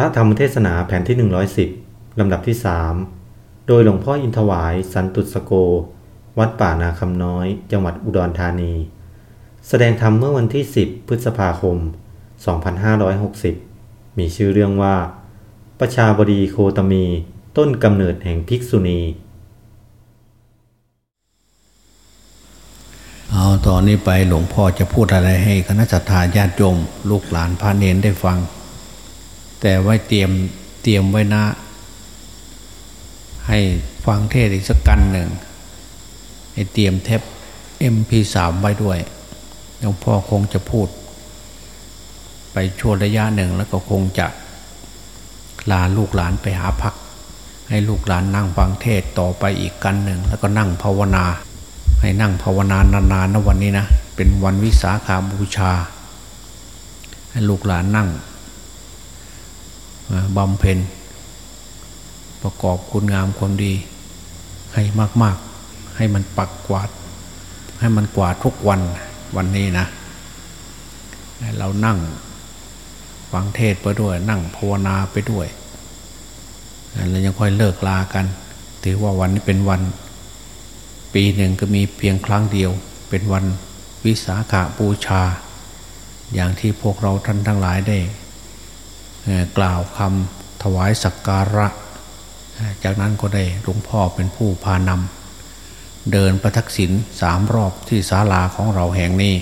ระธรรมเทศนาแผ่นที่ 110 ลำดับที่ 3 โดยหลวงพ่ออินทวาย สันตุสโก วัดป่านาคำน้อย จังหวัดอุดรธานี แสดงธรรมเมื่อวันที่ 10 พฤษภาคม 2560 มีชื่อเรื่องว่า ประชาบดีโคตมี ต้นกำเนิดแห่งภิกษุณี เอาตอนนี้ไปหลวงพ่อจะพูดอะไรให้คณะสัตยาญาติโยมลูกหลานพระเนนได้ฟัง แต่ไว้เตรียมเตรียมไว้นะ ให้ฟังเทศอีกสักกันหนึ่งให้เตรียมเทป MP3 ไว้ด้วยหลวงพ่อคงจะพูด ไปช่วงระยะหนึ่งแล้วก็คงจะลาลูกหลานไปหาพัก ให้ลูกหลานนั่งฟังเทศต่อไปอีกกันหนึ่งแล้วก็นั่งภาวนา ให้นั่งภาวนานานๆนะวันนี้นะ เป็นวันวิสาขาบูชา ให้ลูกหลานนั่ง บำเพ็ญ ประกอบคุณงามความดี ให้มาก ๆ ให้มันปักกวาด ให้มันกวาดทุกวันวันนี้นะ เรานั่งฟังเทศไปด้วย นั่งภาวนาไปด้วยแล้วยังค่อยเลิกลากัน ถือว่าวันนี้เป็นวัน ปีหนึ่งก็มีเพียงครั้งเดียว เป็นวันวิสาขาบูชา อย่างที่พวกเราท่านทั้งหลายได้ กล่าวคำถวายสักการะ จากนั้นก็ได้หลวงพ่อเป็นผู้พานำเดินประทักษิณสามรอบที่ศาลาของเราแห่งนี้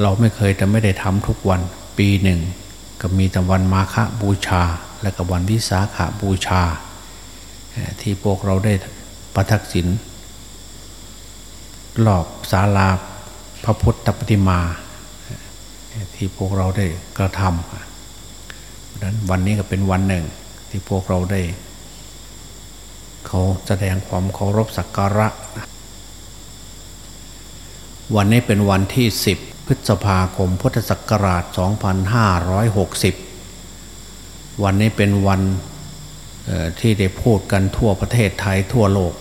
เราไม่เคยแต่ไม่ได้ทำทุกวันปีหนึ่ง ก็มีแต่วันมาฆบูชา และก็วันวิสาขาบูชา ที่พวกเราได้ประทักษิณรอบศาลาพระพุทธปฏิมา ที่พวกเราได้กระทำดังนั้นวันนี้ก็เป็นวันหนึ่ง ที่พวกเราได้ เขาแสดงความเคารพสักการะ วันนี้เป็นวันที่ 10 พฤษภาคมพุทธศักราช 2560 วันนี้เป็นวันที่ได้พูดกันทั่วประเทศไทยทั่วโลก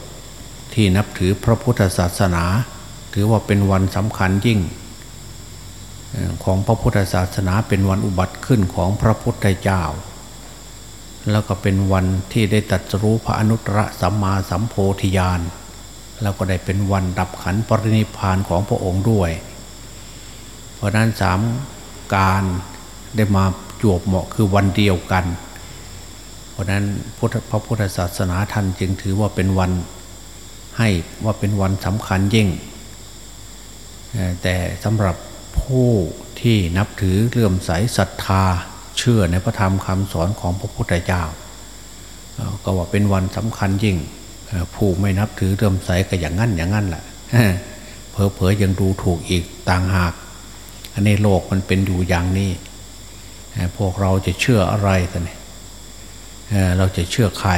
ที่นับถือพระพุทธศาสนา ถือว่าเป็นวันสำคัญยิ่ง ของพระพุทธศาสนาเป็นวันอุบัติขึ้นของพระพุทธเจ้า แล้วก็เป็นวันที่ได้ตัดรู้พระอนุตตรสัมมาสัมโพธิญาณ แล้วก็ได้เป็นวันดับขันปรินิพานของพระองค์ด้วย เพราะนั้นสามการได้มาจวบเหมาะคือวันเดียวกัน เพราะนั้นพระพุทธศาสนาท่านจึงถือว่าเป็นวันให้ว่าเป็นวันสำคัญยิ่ง แต่สำหรับ ผู้ที่นับถือเลื่อมใสศรัทธาเชื่อในพระธรรมคำสอนของพระพุทธเจ้า ก็ว่าเป็นวันสำคัญยิ่ง ผู้ไม่นับถือเลื่อมใสก็อย่างนั้นอย่างนั้นแหละเพอเพอยังดูถูกอีกต่างหาก อันนี้โลกมันเป็นอยู่อย่างนี้ พวกเราจะเชื่ออะไรกันเนี่ยเราจะเชื่อใคร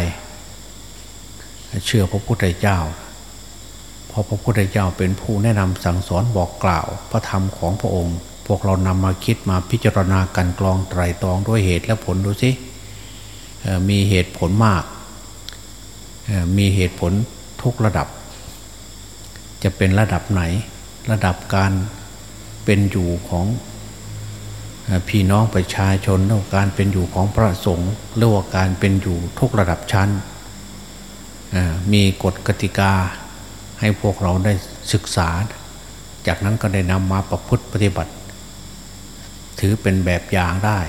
เชื่อพระพุทธเจ้า ราะพระพุทธเจ้าเป็นผู้แนะนำสั่งสอนบอกกล่าว พระธรรมของพระองค์ พวกเรานำมาคิดมาพิจารณากันกรองไตรตรองด้วยเหตุและผลดูสิมีเหตุผลมาก มีเหตุผลทุกระดับ จะเป็นระดับไหน ระดับการเป็นอยู่ของพี่น้องประชาชนหรือการเป็นอยู่ของพระสงฆ์หรือว่าการเป็นอยู่ทุกระดับชั้น มีกฎกติกา ให้พวกเราได้ศึกษา จากนั้นก็ได้นำมาประพฤติปฏิบัติ ถือเป็นแบบอย่างได้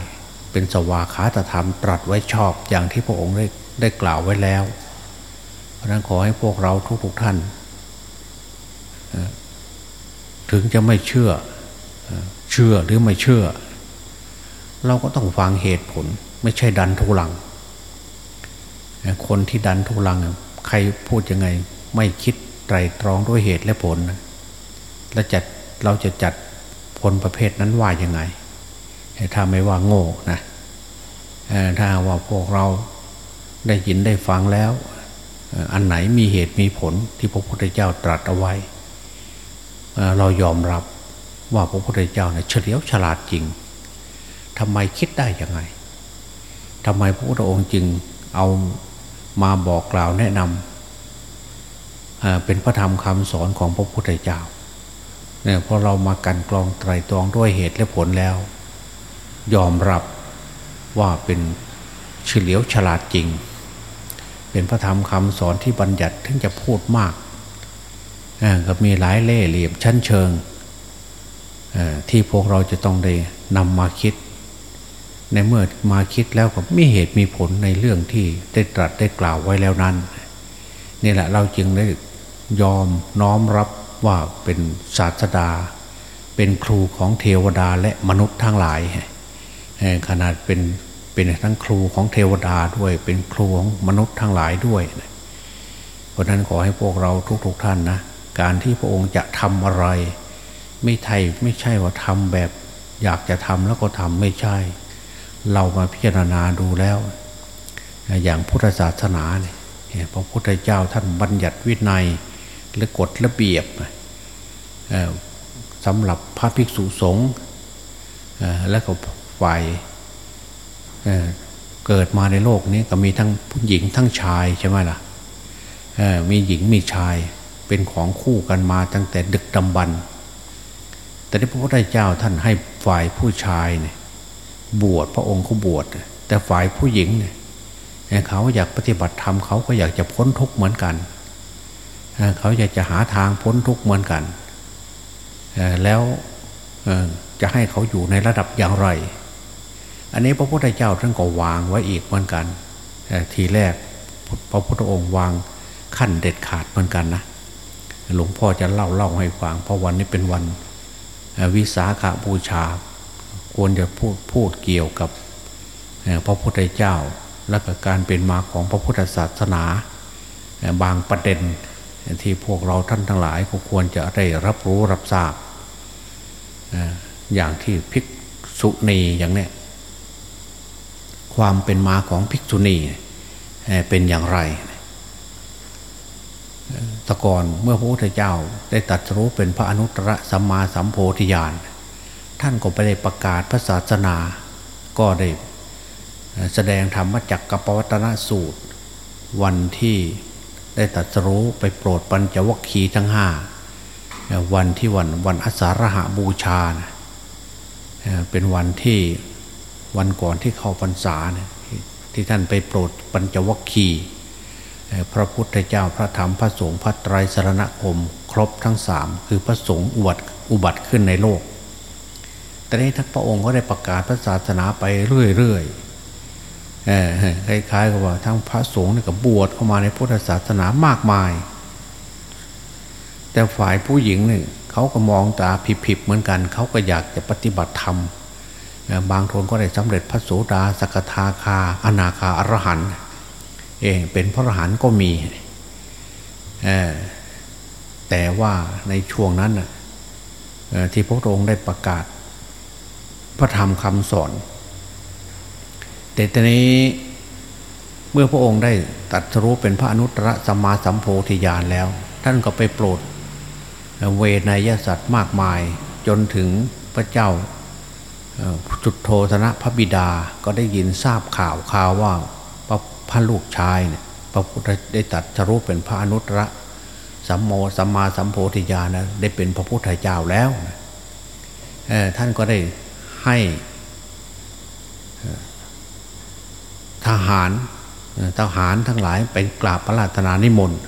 เป็นสวาขาตธรรมตรัสไว้ชอบอย่างที่พระองค์ได้ได้กล่าวไว้แล้ว เพราะนั้นขอให้พวกเราทุกๆท่าน ถึงจะไม่เชื่อเชื่อหรือไม่เชื่อ เราก็ต้องฟังเหตุผลไม่ใช่ดันทุลัง คนที่ดันทุลัง ใครพูดยังไงไม่คิด ไตรตรองด้วยเหตุและผล แล้วจัดเราจะจัดผลประเภทนั้นว่ายังไงถ้าไม่ว่าโง่นะถ้าว่าพวกเราได้ยินได้ฟังแล้ว อันไหนมีเหตุมีผลที่พระพุทธเจ้าตรัสเอาไว้ เรายอมรับว่าพระพุทธเจ้าเนี่ยเฉลียวฉลาดจริงทำไมคิดได้ยังไงทำไมพระพุทธองค์จึงเอามาบอกกล่าวแนะนำ เป็นพระธรรมคำสอนของพระพุทธเจ้าเนี่ยพอเรามากันกรองไตรตรองด้วยเหตุและผลแล้ว ยอมรับว่าเป็นเฉลียวฉลาดจริง เป็นพระธรรมคำสอนที่บัญญัติถึงจะพูดมากก็มีหลายเล่เหลี่ยมชั้นเชิงที่พวกเราจะต้องได้นำมาคิด ในเมื่อมาคิดแล้วก็มีเหตุมีผลในเรื่องที่ได้ตรัสได้กล่าวไว้แล้วนั้นนี่แหละเราจึงได้ ยอมน้อมรับว่าเป็นศาสดา เป็นครูของเทวดาและมนุษย์ทั้งหลายขนาดเป็นเป็นทั้งครูของเทวดาด้วย เป็นครูของมนุษย์ทั้งหลายด้วย เพราะนั้นขอให้พวกเราทุกๆทท่านนะการที่พระองค์จะทำอะไร ไม่ไทยไม่ใช่ว่าทำแบบ อยากจะทำแล้วก็ทำไม่ใช่ เรามาพิจารณาดูแล้ว อย่างพุทธศาสนาเนี่ยพระพุทธเจ้าท่านบัญญัติวินัย และกฎระเบียบสำหรับพระภิกษุสงฆ์และก็ฝ่ายเกิดมาในโลกนี้ก็มีทั้งผู้หญิงทั้งชายใช่ไหมล่ะมีหญิงมีชายเป็นของคู่กันมาตั้งแต่ดึกดำบรรแต่ที่พระพุทธเจ้าท่านให้ฝ่ายผู้ชายเนี่ยบวชพระองค์เขาบวชแต่ฝ่ายผู้หญิงเนี่ยเขาอยากปฏิบัติธรรมเขาก็อยากจะพ้นทุกข์เหมือนกันเเขาอยากจะหาทางพ้นทุกข์เหมือนกัน แล้วจะให้เขาอยู่ในระดับอย่างไร อันนี้พระพุทธเจ้าท่านก็วางไว้อีกเหมือนกัน ทีแรกพระพุทธองค์วางขั้นเด็ดขาดเหมือนกันนะหลวงพ่อจะเล่าเล่าให้ฟังเพราะวันนี้เป็นวันวิสาขาบูชา ควรจะพูดพูดเกี่ยวกับพระพุทธเจ้าและกการเป็นมาของพระพุทธศาสนา บางประเด็น ที่พวกเราท่านทั้งหลายก็ควรจะได้รับรู้รับทราบอย่างที่ภิกษุณีอย่างเนี้ยความเป็นมาของภิกษุณีเป็นอย่างไรตะกอนเมื่อพระพุทธเจ้าได้ตัดรู้เป็นพระอนุตตรสัมมาสัมโพธิญาณท่านก็ไปได้ประกาศพระศาสนา ก็ได้แสดงธรรมจักกปวัตนสูตร วันที่ ได้ตัดรู้ไปโปรดปัญจวัคคีย์ทั้งห้าวันที่วันวันอสารหาบูชานะเป็นวันที่วันก่อนที่เข้าพรรษาที่ท่านไปโปรดปัญจวัคคีย์พระพุทธเจ้าพระธรรมพระสงฆ์พระไตรสรณคม ครบทั้งสามคือพระสงฆ์อุบัติอุบัติขึ้นในโลก แต่นี้ทั้งพระองค์ก็ได้ประกาศพระศาสนาไปเรื่อยๆ คล้ายๆกับว่าทั้งพระสงฆ์นี่ก็บบวชเข้ามาในพุทธศาสนามากมาย แต่ฝ่ายผู้หญิงนี่เขาก็มองตาผิบๆเหมือนกัน เขาก็อยากจะปฏิบัติธรรมบางคนก็ได้สำเร็จพระโสดาสกทาคา อนาคาอรหันเองเป็นพระอรหันต์ก็มีแต่ว่าในช่วงนั้นที่พระองค์ได้ประกาศ พระธรรมคำสอน แต่ตอนนี้เมื่อพระองค์ได้ตัดรู้เป็นพระอนุตตรสัมมาสัมโพธิญาณแล้ว ท่านก็ไปโปรดเวนยสัตว์มากมายจนถึงพระเจ้าจุดโทธนะพระบิดาก็ได้ยินทราบข่าวข่าวว่าพระลูกชายเนี่ยพระพุทธได้ตัดจะรู้เป็นพระอนุตตรสัมโมสัมมาสัมโพธิญาณนะได้เป็นพระพุทธเจ้าแล้วท่านก็ได้ให้ ทหารทหารทั้งหลายไปกราบพระราชนานิมนต์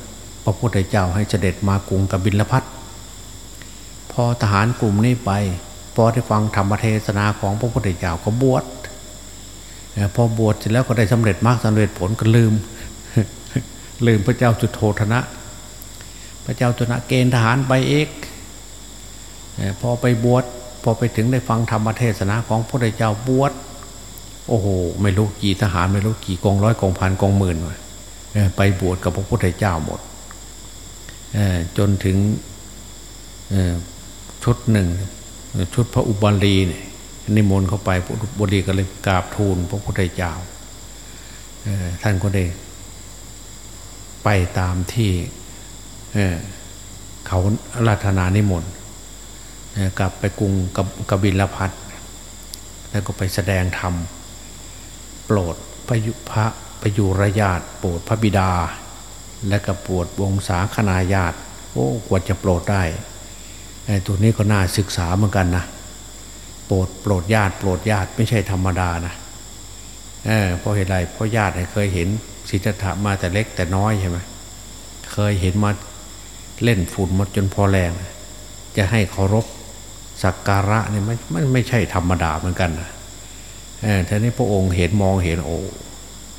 พระพุทธเจ้าให้เสด็จมากรุงกบิลพัทพอทหารกลุ่มนี้ไปพอได้ฟังธรรมเทศนาของพระพุทธเจ้าก็บวชพอบวชเสร็จแล้วก็ได้สำเร็จมากสำเร็จผลก็ลืม ลืมพระเจ้าจุดโทธนะ พระเจ้าจุนะเกณฑ์ทหารไปเอกพอไปบวชพอไปถึงได้ฟังธรรมเทศนาของพระพุทธเจ้าบวช โอ้โหไม่รู้กี่ทหารไม่รู้กี่กองร้อยกองพันกองหมื่นไปบวชกับพระพุทธเจ้าหมดจนถึงชุดหนึ่งชุดพระอุบาลีเนี่ยนิมนต์เข้าไปพระอุบุรีก็เลยกราบทูลพระพุทธเจ้าท่านก็ได้ไปตามที่เขาราธนานิมนต์กลับไปกรุงกบกบิลพัทแล้วก็ไปแสดงธรรม โปรดพระยุพระพยุรญาติโปรดพระบิดา และก็โปรดวงศาคณาญาติโอ้กว่าจะโปรดได้ไอ้ตัวนี้ก็น่าศึกษาเหมือนกันนะโปรดโปรดญาติโปรดญาติไม่ใช่ธรรมดานะเออเพราะเหตุไรเพราะญาติเคยเห็นสิทธัตถะมาแต่เล็กแต่น้อยใช่ไหมเคยเห็นมาเล่นฝุ่นมาจนพอแรง จะให้เคารพสักการะเนี่ยมันมันไม่ใช่ธรรมดาเหมือนกันนะ ท่านี้พระองค์เห็นมองเห็นโอ้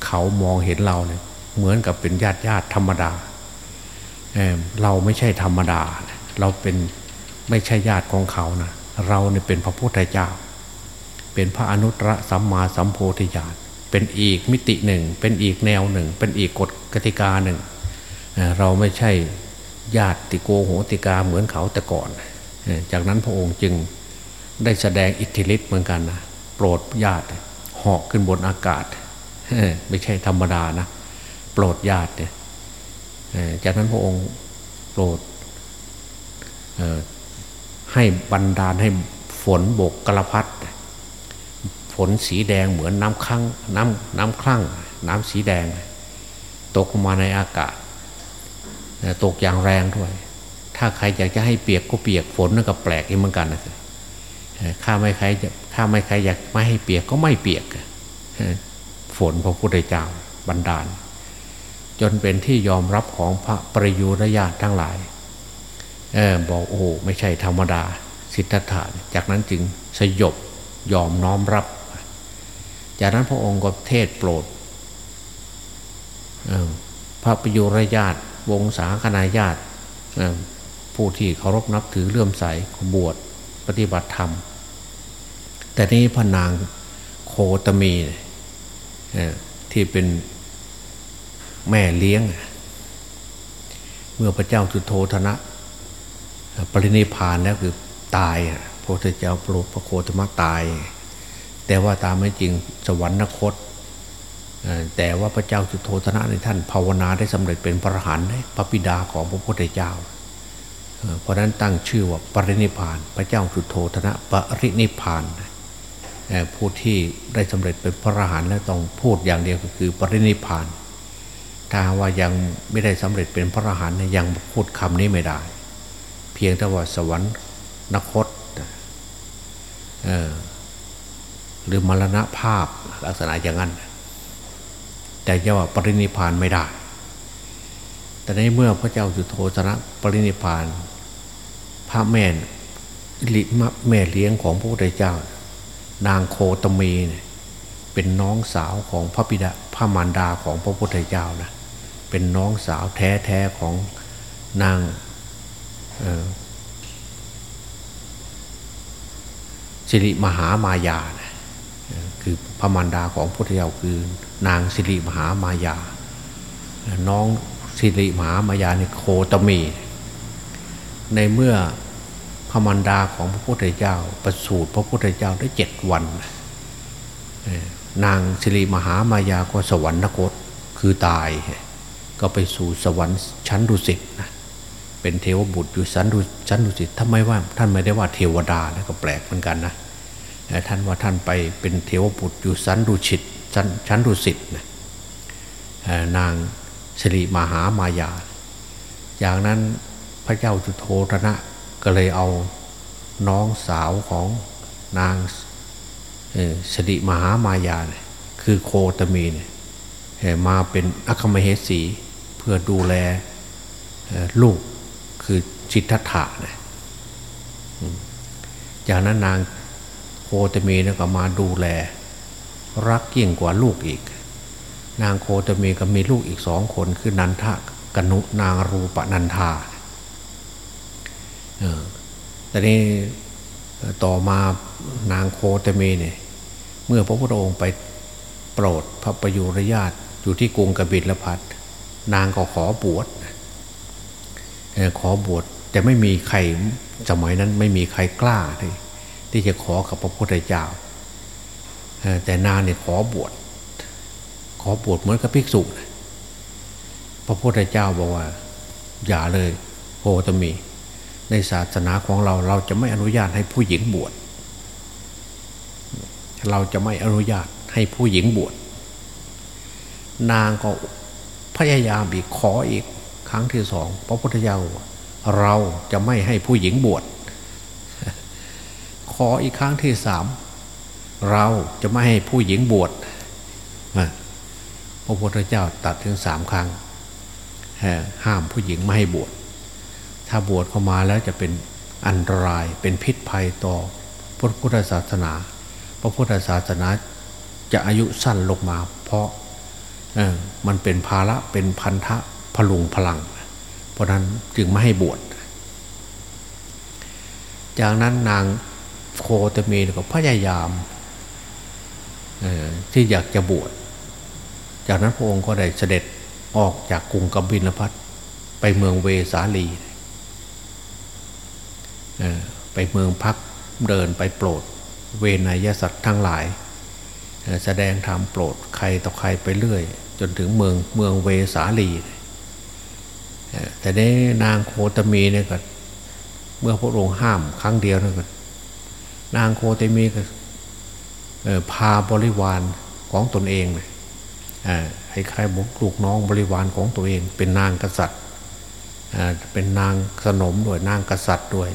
เขามองเห็นเราเนี่ยเหมือนกับเป็นญาติญาติธรรมดาเเราไม่ใช่ธรรมดา เราเป็นไม่ใช่ญาติของเขานะเราเนี่ยเป็นพระพุทธเจ้า เป็นพระอนุตตรสัมมาสัมโพธิญาณเป็นอีกมิติหนึ่ง เป็นอีกแนวหนึ่ง เป็นอีกกฎกติกาหนึ่งเราไม่ใช่ญาติโกโหติกาเหมือนเขาแต่ก่อน จากนั้นพระองค์จึงได้แสดงอิทธิฤทธิ์เหมือนกันนะ ปรดญาติหอกขึ้นบนอากาศไม่ใช่ธรรมดานะ โปรดญาติเนี่ยจากนั้นพระองค์โปรดให้บรรดาลให้ฝนบกกระพัดฝนสีแดงเหมือนน้ำคลั่งน้ำน้ำคลั่ง น้ำสีแดง ตกมาในอากาศ ตกอย่างแรงด้วย ถ้าใครอยากจะให้เปียกก็เปียกฝนนั่นก็แปลกอีกเหมือนกันนะ ข้าไม่ใครจะข้าไม่ใครอยากไม่ให้เปียกก็ไม่เปียกฝนพระพุทธเจ้าบันดาล จนเป็นที่ยอมรับของพระปริยุรญาติทั้งหลายอบอกโอ้ไม่ใช่ธรรมดา สิทธัตถะจากนั้นจึงสยบยอมน้อมรับ จากนั้นพระองค์ก็เทศโปรดพระประยุรญาติวงศาคณาญาติผู้ที่เคารพนับถือเลื่อมใสบวชปฏิบัติธรรม แต่นี้พนางโคตมีที่เป็นแม่เลี้ยง เมื่อพระเจ้าจุโธธนะ ปรินิพานแล้วคือตายพระพุทธเจ้าโปรดพระโคตมะตาย แต่ว่าตามไม่จริงสวรรคตแต่ว่าพระเจ้าจุโธธนะในท่านภาวนาได้สำเร็จเป็นพระหันได้พระบิดาของพระพุทธเจ้า เพราะนั้นตั้งชื่อว่าปรินิพาน พระเจ้าจุโธธนะปรินิพาน ผู้ที่ได้สำเร็จเป็นพระอรหันต์แล้วต้องพูดอย่างเดียวก็คือปรินิพาน ถ้าว่ายังไม่ได้สำเร็จเป็นพระอรหันต์ยังพูดคำนี้ไม่ได้ เพียงแต่ว่าสวรรค์นคตหรือมรณะภาพลักษณะอย่างนั้น แต่จะว่าปรินิพานไม่ได้แต่ในเมื่อพระเจ้าสุโธสนะปรินิพาน พระแม่ลิมะแม่เลี้ยงของพระพุทธเจ้า นางโคตมีเนี่ยเป็นน้องสาวของพระบิดาพระมารดาของพระพุทธเจ้านะเป็นน้องสาวแท้ๆของนางสิริมหามายาคือพระมารดาของพุทธเจ้าคือนางสิริมหามายา น้องสิริมหามายาในโคตมี ในเมื่อ พระมารดาของพระพุทธเจ้า ประสูติพระพุทธเจ้าได้เจ็ดวันนางสิริมหามายาก็สวรรคตคือตาย ก็ไปสู่สวรรค์ชั้นดุสิตนะเป็นเทวบุตรอยู่ชั้นดุชั้นดุสิตทำไมว่า ท่านไม่ได้ว่าเทวดาแล้วก็แปลกเหมือนกันนะท่านว่าท่านไปเป็นเทวบุตรอยู่ชั้นดุสิตชั้นชั้นดุสิตนะนางสิริมหามายาอย่างนั้นพระเจ้าจุโธธนะ ก็เลยเอาน้องสาวของนางสิริมหามายาเนี่ยคือโคตมีเนี่ยมาเป็นอัคมเหสีเพื่อดูแลลูกคือจิตทัถะนะจากนั้นนางโคตมีนะก็มาดูแล รักยิ่งกว่าลูกอีก นางโคตมีก็มีลูกอีกสองคนคือนันทะกนุนางรูปนันทา แต่นี้ต่อมานางโคตมีเนี่ยเมื่อพระพุทธองค์ไปโปรดพระประยุรญาตอยู่ที่กรุงกบิลพัทนางก็ขอบวชขอบวชแต่ไม่มีใครสมัยนั้นไม่มีใครกล้าที่ที่จะขอกับพระพุทธเจ้าแต่นานเนี่ยขอบวชขอบวชเหมือนกับภิกษุ พระพุทธเจ้าบอกว่า อย่าเลยโคตมี ในศาสนาของเราเราจะไม่อนุญาตให้ผู้หญิงบวช เราจะไม่อนุญาตให้ผู้หญิงบวช นางก็พยายามอีกขออีกครั้งที่สองพระพุทธเจ้าเราจะไม่ให้ผู้หญิงบวช ขออีกครั้งที่สามเราจะไม่ให้ผู้หญิงบวชพระพุทธเจ้าตัดถึงสามครั้งห้ามผู้หญิงไม่ให้บวช ถ้าบวชเข้ามาแล้วจะเป็นอันตรายเป็นพิษภัยต่อพระพุทธศาสนา พระพุทธศาสนาจะอายุสั้นลงมา เพราะมันเป็นภาระเป็นพันธะพลุงพลัง เพราะนั้นจึงไม่ให้บวช จากนั้นนางโคตมีก็พยายามที่อยากจะบวช จากนั้นพระองค์ก็ได้เสด็จออกจากกรุงกบิลพัทไปเมืองเวสาลี ไปเมืองพักเดินไปโปรด เวนยสัตว์ทั้งหลาย แสดงธรรมโปรดใครต่อใครไปเรื่อย จนถึงเมืองเมืองเวสาลี แต่ได้นางโคตมีเนี่ยก็เมื่อพระองค์ห้ามครั้งเดียวนั่นก็นางโคตมีก็พาบริวารของตนเองให้ใครบุกลูกน้องบริวารของตัวเอง เป็นนางกษัตริย์เป็นนางสนมด้วยนางกษัตริย์ด้วย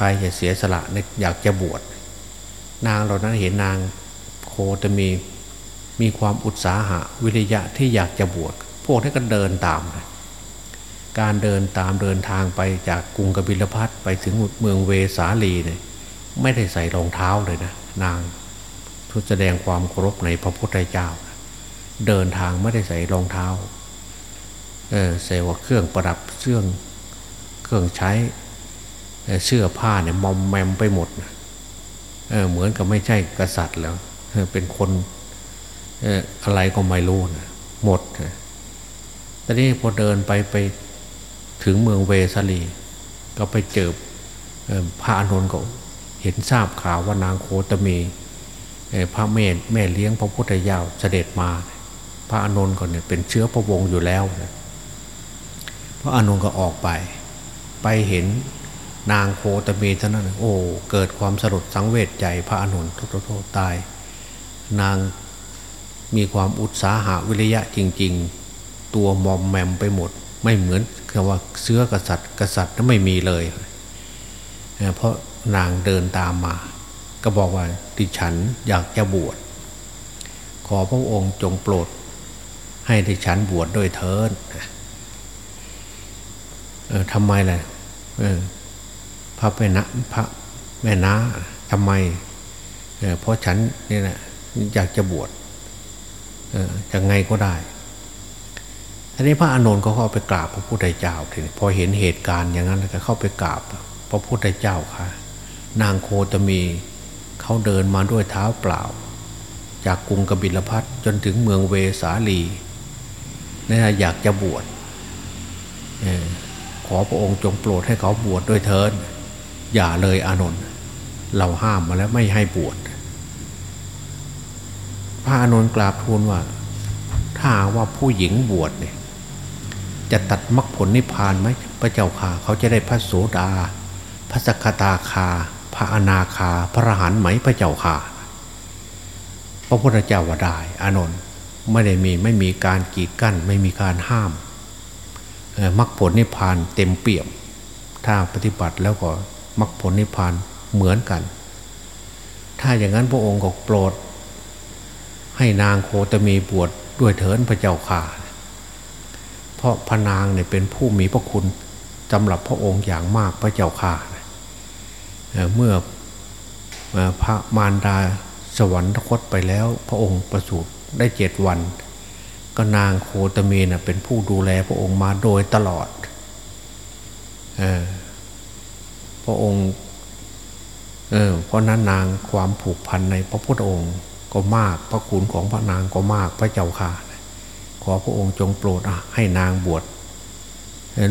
ครจะเสียสละอยากจะบวชนางเรานั้นเห็นนางโคจะมีมีความอุตสาหะวิริยะที่อยากจะบวชพวกนี้ก็เดินตาม การเดินตามเดินทางไปจากกรุงกบิลพัทไปถึงเมืองเวสาลีเนี่ยไม่ได้ใส่รองเท้าเลยนะ นางทุแสดงความเคารพในพระพุทธเจ้า เดินทางไม่ได้ใส่รองเท้าเออใส่ว่าเครื่องประดับเครื่องเครื่องใช้ เสื้อผ้าเนี่ยมอมแมมไปหมดเเหมือนกับไม่ใช่กษัตริย์แล้วเป็นคนอะไรก็ไม่รู้นะหมดตอนนี้พอเดินไปไปถึงเมืองเวสาลี ก็ไปเจอพระอนุนก็เห็นทราบข่าวว่านางโคตมีพระเมธแม่เลี้ยงพระพุทธเจ้าเสด็จมา พระอนุนก็เนี่ยเป็นเชื้อพระวงศ์อยู่แล้วพระอนุนก็ออกไป ไปเห็น นางโคตมีเท่านั้น โอ้ เกิดความสลดสังเวชใจพระอนุนทุกโทษตาย นางมีความอุตสาหะวิริยะจริง ๆ ตัวมอมแมมไปหมด ไม่เหมือนคำว่าเสื้อกษัตริย์ กษัตริย์นั้นไม่มีเลย เพราะนางเดินตามมา ก็บอกว่าดิฉันอยากจะบวช ขอพระองค์จงโปรด ให้ดิฉันบวชดโดยเทินทำไมล่ะ พระแม่นะพระแม่นาทำไมเพราะฉันนี่แหละอยากจะบวชยังไงก็ได้ทีนี้พระอานนท์ก็เข้าไปกราบพระพุทธเจ้าทีนี้พอเห็นเหตุการณ์อย่างนั้นก็เข้าไปกราบพระพุทธเจ้าค่ะ นางโคตมีเขาเดินมาด้วยเท้าเปล่า จากกรุงกบิลพัทจนถึงเมืองเวสาลีนี่ยอยากจะบวชขอพระองค์จงโปรดให้เขาบวชดด้วยเทิน อย่าเลยอานนท์เราห้ามมาแล้วไม่ให้บวชพระอานนท์กราบทูลว่า ถ้าว่าผู้หญิงบวชเนี่ยจะตัดมรรคผลนิพพานไหมพระเจ้าค่ะเขาจะได้พระโสดา พระสกตาคา พระอนาคา พระอรหันต์ไหมพระเจ้าค่ะพระพุทธเจ้าว่าได้อานนท์ไม่ได้มีไม่มีการกีดกั้น ไม่มีการห้ามมรรคผลนิพพานเต็มเปี่ยม ถ้าปฏิบัติแล้วก็ มรรคผลนิพพานเหมือนกัน ถ้าอย่างนั้นพระองค์ก็โปรด ให้นางโคตมีบวชดด้วยเถินพระเจ้าข่าเพราะพระนางเนี่ยเป็นผู้มีพระคุณสำหรับพระองค์อย่างมากพระเจ้าข่าเมื่อพระมารดาสวรรคตไปแล้ว พระองค์ประสูติได้เจ็ดวัน ก็นางโคตมีนะเป็นผู้ดูแลพระองค์มาโดยตลอด พระองค์เออเพราะนั้นนางความผูกพันในพระพุทธองค์ก็มากพระคุณของพระนางก็มากพระเจ้าค่ะขอพระองค์จงโปรดให้นางบวช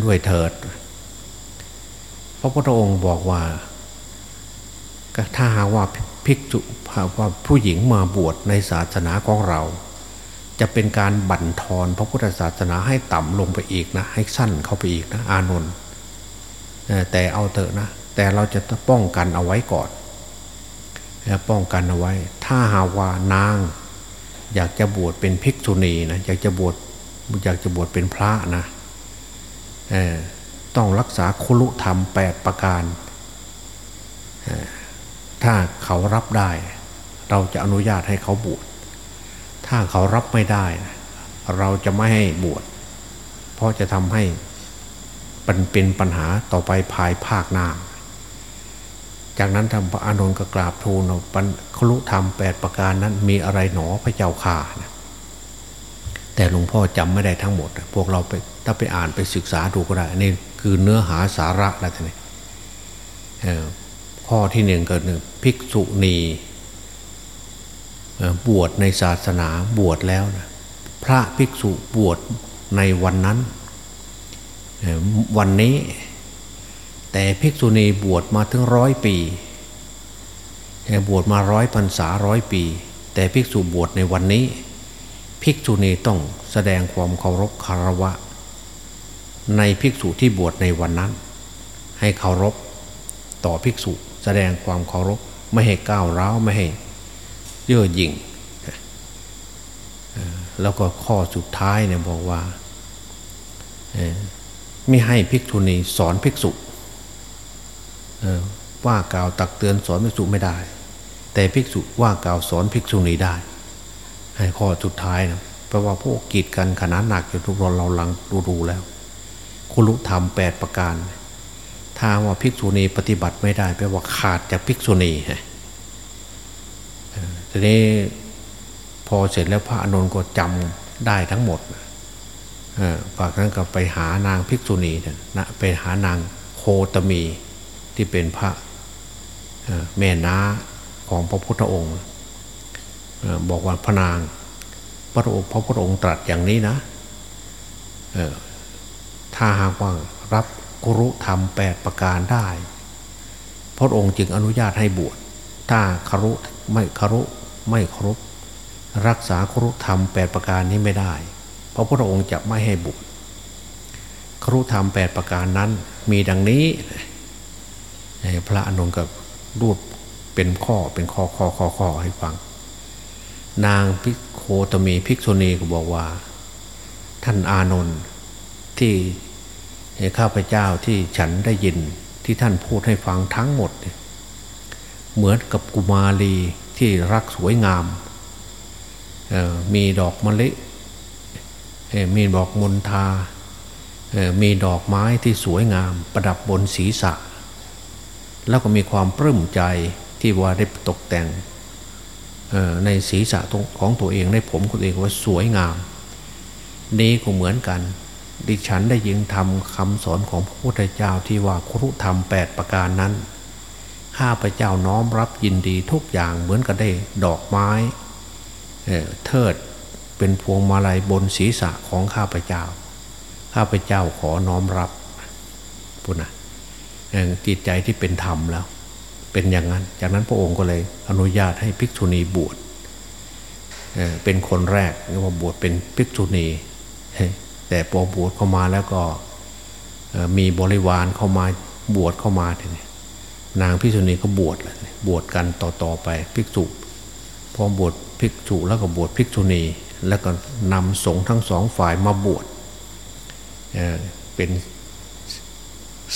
ด้วยเถิด พระพุทธองค์บอกว่าถ้าหากว่าภิกษุว่าผู้หญิงมาบวชในศาสนาของเรา จะเป็นการบั่นทอนพระพุทธศาสนาให้ต่ำลงไปอีกนะ ให้สั้นเข้าไปอีกนะ อานนท์แต่เอาเถอะนะ แต่เราจะป้องกันเอาไว้ก่อนป้องกันเอาไว้ ถ้าหาว่านาง อยากจะบวชเป็นภิกษุณีนะอยากจะบวชอยากจะบวชเป็นพระนะต้องรักษาคุลุธรรมแปดประการ ถ้าเขารับได้ เราจะอนุญาตให้เขาบวช ถ้าเขารับไม่ได้ เราจะไม่ให้บวช เพราะจะทำให้เป็นปัญหาต่อไปภายภาคหน้า จากนั้นท่านพระอานนท์ก็กราบทูลปัญคลุธรรมแปดประการนั้นมีอะไรหนอพระเจ้าข่านะแต่หลวงพ่อจำไม่ได้ทั้งหมด พวกเราไปถ้าไปอ่านไปศึกษาดูก็ได้นี่คือเนื้อหาสาระแล้วท่านข้อที่หนึ่งก็หนึ่งภิกษุณีบวชในศาสนาบวชแล้วนะพระภิกษุบวชในวันนั้น วันนี้ แต่ภิกษุณีบวชมาถึงร้อยปีบวชมาร้อยพรรษาร้อยปี แต่ภิกษุบวชในวันนี้ ภิกษุณีต้องแสดงความเคารพคารวะ ในภิกษุที่บวชในวันนั้น ให้เคารพต่อภิกษุแสดงความเคารพไม่ให้ก้าวร้าวไม่ให้เย่อหยิ่งแล้วก็ข้อสุดท้ายเนี่ยบอกว่า ไม่ให้ภิกษุณีสอนภิกษุ ว่ากล่าวตักเตือนสอนภิกษุไม่ได้ แต่ภิกษุว่ากล่าวสอนภิกษุณีได้ ให้ข้อสุดท้ายนะแปลว่าพวกกีดกันขนาดหนักอยู่ทุกคนเราหลังดูดูแล้ว คุรุธรรมแปดประการ ถ้าว่าภิกษุณีปฏิบัติไม่ได้แปลว่าขาดจากภิกษุณีทีนี้พอเสร็จแล้วพระอนุนก็จำได้ทั้งหมดฝากนั้นก็ไปหานางภิกษุณีนะไปหานางโคตมี ที่เป็นพระแม่น้าของพระพุทธองค์บอกว่าพระนางพระองค์พระพุทธองค์ตรัสอย่างนี้นะถ้าหากว่ารับกรุธรรมแปดประการได้ พระองค์จึงอนุญาตให้บวชถ้าครุไม่ครุไม่ครบรักษาครุธรรมแปดประการนี้ไม่ได้พระพุทธองค์จะไม่ให้บุตรครุธรรมแปดประการนั้นมีดังนี้ พระอนุนกับรูปเป็นข้อเป็นข้อข้อข้อข้อให้ฟัง นางพิโคตมีภิกษุณีก็บอกว่า ท่านอานนท์ที่ข้าพเจ้าที่ฉันได้ยินที่ท่านพูดให้ฟังทั้งหมด เหมือนกับกุมารีที่รักสวยงามมีดอกมะลิมีดอกมณฑามีดอกไม้ที่สวยงาม ประดับบนศีรษะ แล้วก็มีความปลื้มใจที่ว่าได้ตกแต่งในศีรษะของตัวเองในผมของตัวเองว่าสวยงาม นี้ก็เหมือนกัน ดิฉันได้ยินทำคำสอนของพระพุทธเจ้าที่ว่าครุธรรมแปดประการนั้นข้าพเจ้าน้อมรับยินดีทุกอย่างเหมือนกับได้ดอกไม้เทิดเป็นพวงมาลัยบนศีรษะของข้าพเจ้า ข้าพเจ้าขอน้อมรับ พุนะ จิตใจที่เป็นธรรมแล้ว เป็นอย่างนั้น จากนั้นพระองค์ก็เลยอนุญาตให้ภิกษุณีบวชเป็นคนแรกเรียกว่าบวชเป็นภิกษุณี แต่พอบวชเข้ามาแล้วก็มีบริวารเข้ามาบวชเข้ามาทีนี้นางภิกษุณีก็บวชบวชกันต่อๆไปภิกษุพอบวชภิกษุแล้วก็บวชภิกษุณี แล้วก็นำสงฆ์ทั้งสองฝ่ายมาบวชเป็น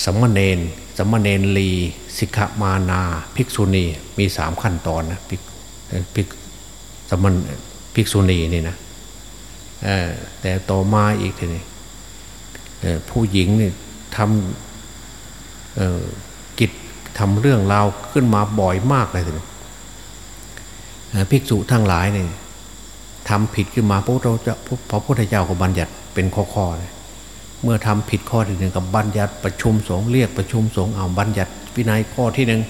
สมณเณร สมณเณรีสิกขมานาภิกษุณีมีสามขั้นตอนนะภิกภิกสมณภิกษุณีนี่นะแต่ต่อมาอีกทีนี้ผู้หญิงนี่ทำกิจทำเรื่องราวขึ้นมาบ่อยมากเลยทีนี้ภิกษุทั้งหลายเนี่ยทำผิดขึ้นมาพระพุทธเจ้าพระพุทธเจ้าก็บัญญัติเป็นข้อๆเลย เมื่อทำผิดข้อที่หนึ่งกับบัญญัติประชุมสงฆ์เรียกประชุมสงฆ์เอาบัญญัติวินัยข้อที่หนึ่ง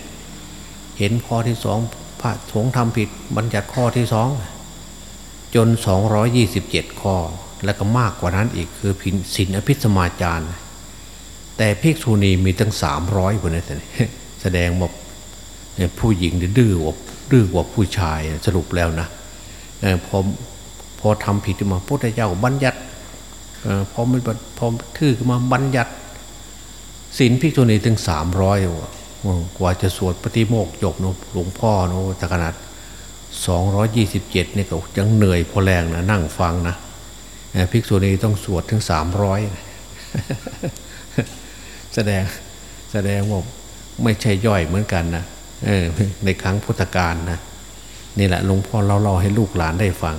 เห็นข้อที่สองพระสงฆ์ทำผิดบัญญัติข้อที่สองจนสองร้อยยี่สิบเจ็ดข้อ แล้วก็มากกว่านั้นอีกคือผินศีลอภิสมาจารแต่ภิกษุณีมีตั้งสามร้อยคนนี้แสดงว่าผู้หญิงดื้อว่าดื้อกว่าผู้ชายสรุปแล้วนะพอพอทำผิดมาพระเจ้าบัญญัติ พอมันพอถือมาบัญญัติศีลพิกษุณีถึงสามร้อยกว่าจะสวดปฏิโมกจบนหลวงพ่อโนแต่ขนาดสองร้อยยี่สิบเจ็ดนี่ก็ยังเหนื่อยพอแรงนะนั่งฟังนะภิกษุณีต้องสวดถึงสามร้อยแสดงแสดงว่าไม่ใช่ย่อยเหมือนกันนะในครั้งพุทธกาลนะนี่แหละหลวงพ่อเราเล่าให้ลูกหลานได้ฟัง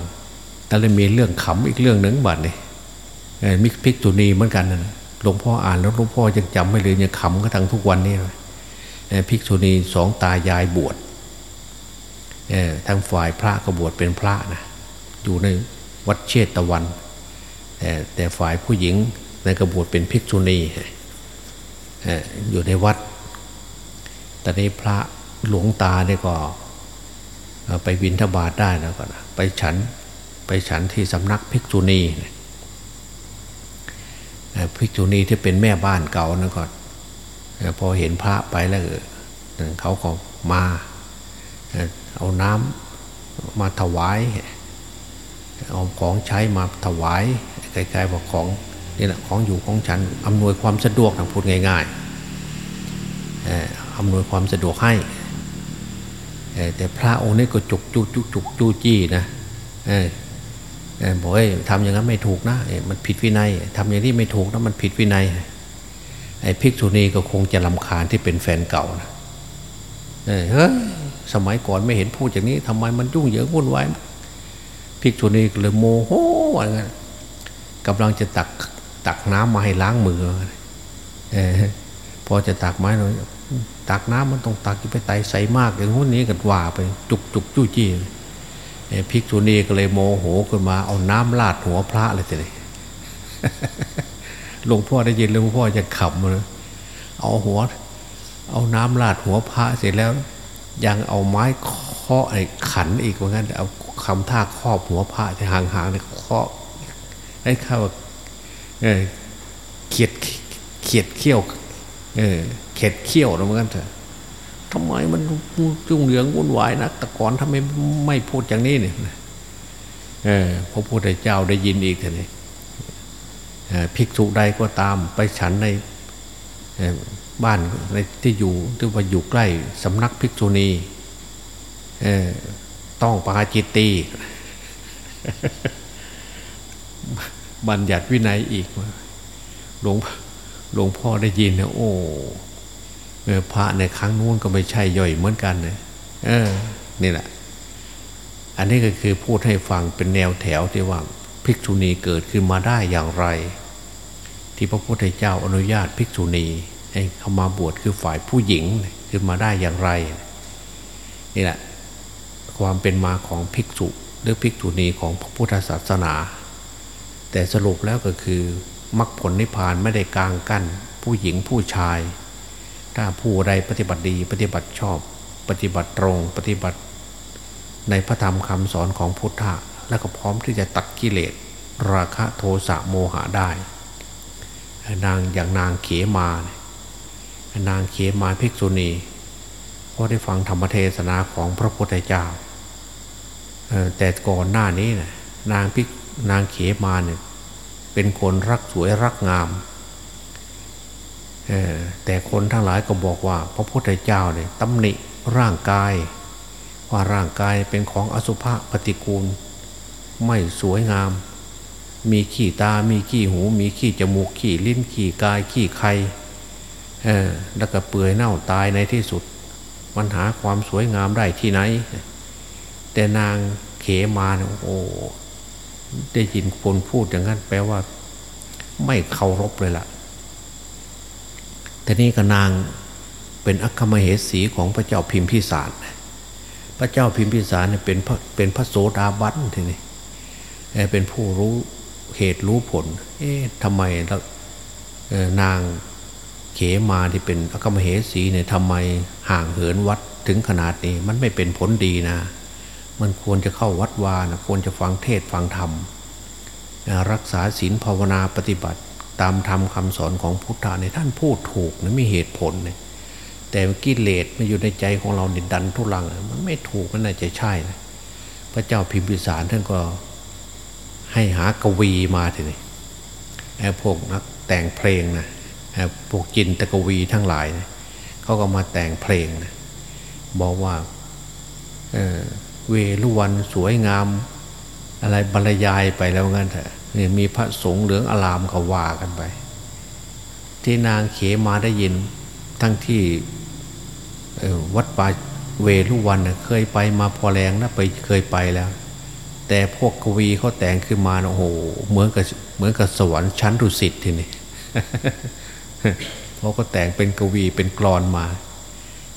แต่เลยมีเรื่องขำอีกเรื่องหนึ่งบัดนี่ มิกพิกตุนีเหมือนกันนะหลวงพ่ออ่านแล้วหลวงพ่อยังจำไม่เลยยังขำก็ทั้งทุกวันนี้เลยภิกษุณีสองตายายบวชทั้งฝ่ายพระก็บวชเป็นพระนะอยู่ในวัดเชตตะวัน แต่ฝ่ายผู้หญิงในกระบวชเป็นภิกษุณีอยู่ในวัด แต่นี้พระหลวงตาเนี่ยก็ไปบินทบาทได้แล้วก็ไปฉันไปฉันที่สำนักภิกษุณี ภิกษุณีที่เป็นแม่บ้านเก่านั่อนพอเห็นพระไปแล้วเขาก็มาเอาน้ำมาถวายเอาของใช้มาถวายใกล้ๆบอกของนี่แหละของอยู่ของฉันอำนวยความสะดวกนะพูดง่ายๆอำนวยความสะดวกให้ แต่พระองค์นี้ก็จุกจุกจุกจุกจูจี้นะ บอกให้ทำอย่างนั้นไม่ถูกนะมันผิดวินัยทำอย่างนี้ไม่ถูกนะมันผิดวินัยไอ้ภิกษุณีก็คงจะลำคาญที่เป็นแฟนเก่านะเฮ้ยสมัยก่อนไม่เห็นพูดอย่างนี้ทำไมมันยุ่งเหยิงวุ่นวายภิกษุณีเลยโมโหอะไรเงี้ยกำลังจะตักตักน้ำมาให้ล้างมือเออพอจะตักไม้หน่อยตักน้ำมันต้องตักไปไตใส่มากอย่างนู้นนี้กันว่าไปจุกจุกจู้จี้ ภิกษุณีก็เลยโมโหขึ้นมาเอาน้ำลาดหัวพระเลยทีนี้หลวงพ่อได้ยินหลวงพ่อจะขำเลยเอาหัว เอาน้ำลาดหัวพระเสร็จแล้ว ยังเอาไม้เคาะไอ้ขันอีกเหมือนกันเอาคำท่าครอบหัวพระจะห่างๆเนี่ยเคาะไอ้ข้าวเขียดเขียดเขี้ยว เออเข็ดเขี้ยวนะเหมือนกันเถอะ ทำไมมันจุ่งเหลืองวุ่นวายนะแต่ก่อนทำไมไม่พูดอย่างนี้เนี่ยเออพระพุทธเจ้าได้ยินอีกเลยภิกษุใดก็ตามไปฉันในบ้านในที่อยู่ที่ว่าอยู่ใกล้สำนักภิกษุณีต้องปาจิตตีบัญญัติวินัยอีกหลวงหลวงพ่อได้ยินเนี่ยโอ้ พระในครั้งนู้นก็ไม่ใช่ย่อยเหมือนกันเลยเออ นี่แหละ อันนี้ก็คือพูดให้ฟังเป็นแนวแถวที่ว่าภิกษุณีเกิดขึ้นมาได้อย่างไร ที่พระพุทธเจ้าอนุญาตภิกษุณีให้เข้ามาบวชคือฝ่ายผู้หญิงขึ้นมาได้อย่างไร นี่แหละ ความเป็นมาของภิกษุหรือภิกษุณีของพระพุทธศาสนา แต่สรุปแล้วก็คือมรรคผลนิพพานไม่ได้กลางกั้นผู้หญิงผู้ชาย ถ้าผู้ใดปฏิบัติดีปฏิบัติชอบ ปฏิบัติตรงปฏิบัติ ในพระธรรมคำสอนของพุทธะและก็พร้อมที่จะตัดกิเลส ราคะโทสะโมหะได้ นางอย่างนางเขมานางเขมาภิกษุณีพอได้ฟังธรรมเทศนาของพระพุทธเจ้าแต่ก่อนหน้านี้นะนางพิกนางเขมาเนี่ยเป็นคนรักสวยรักงาม แต่คนทั้งหลายก็บอกว่า พระพุทธเจ้าเนี่ยตำหนิร่างกาย ว่าร่างกายเป็นของอสุภะปฏิกูล ไม่สวยงาม มีขี้ตา มีขี้หู มีขี้จมูก ขี้ลิ้น ขี้กาย ขี้ไข่แล้วก็เปื่อยเน่าตายในที่สุด มันหาความสวยงามได้ที่ไหน แต่นางเขมาโอ้ได้ยินคนพูดอย่างนั้นแปลว่า ไม่เคารพเลยละ่ะ แต่นี่ก็นางเป็นอัคคมเหสีของพระเจ้าพิมพิสาร พระเจ้าพิมพิสารเนี่ยเป็นพระเป็นพระโสดาบันทีนี้เป็นผู้รู้เหตุรู้ผล เอ๊ะทำไมแล้วนางเขมาที่เป็นอัคคมเหสีเนี่ยทำไมห่างเหินวัดถึงขนาดนี้มันไม่เป็นผลดีนะ มันควรจะเข้าวัดวานะควรจะฟังเทศฟังธรรม รักษาศีลภาวนาปฏิบัติ ตามธรรมคำสอนของพุทธะในท่านพูดถูกนะมีเหตุผลเนี่ยแต่กิเลสมันอยู่ในใจของเราดิดันทุลัง มันไม่ถูกมันน่าจะใช่นะพระเจ้าพิมพิสารท่านก็ให้หากวีมาทีนี้ไอ้พวกนักแต่งเพลงนะไอ้พวกจินตกวีทั้งหลายนะเขาก็มาแต่งเพลงนะบอกว่าเเวลุวันสวยงาม อะไรบรรยายไปแล้วงั้นเถอะ นี่มีพระสงฆ์เหลืองอาลามเขาว่ากันไป ที่นางเขมาได้ยินทั้งที่วัดป่าเวลุวันเคยไปมาพอแรงนะไปเคยไปแล้ว แต่พวกกวีเขาแต่งขึ้นมาโอ้โหเหมือนกับเหมือนกับสวรรค์ชั้นดุสิตทีนี้เขาก็แต่งเป็นกวีเป็นกรอนมา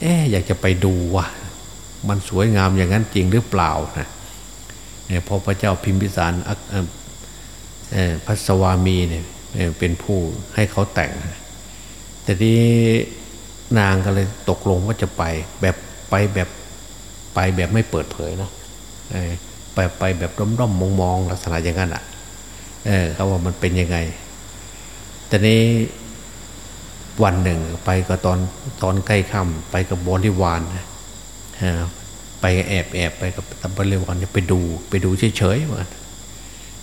เอ๊อยากจะไปดูว่ะมันสวยงามอย่างนั้นจริงหรือเปล่านะเนี่ยพอพระเจ้าพิมพิสาร พัสวามีเนี่ยเป็นผู้ให้เขาแต่ง แต่นี้นางก็เลยตกลงว่าจะไปแบบไปแบบไปแบบไม่เปิดเผยนะไปไปแบบร่อมๆมองๆลักษณะอย่างนั้นอะเออเขาว่ามันเป็นยังไง แต่นี้วันหนึ่งไปก็ตอนตอนใกล้ค่ำไปกับบริวารนะไปแอบแอบไปกับตบริวารไปดูไปดูเฉยๆมา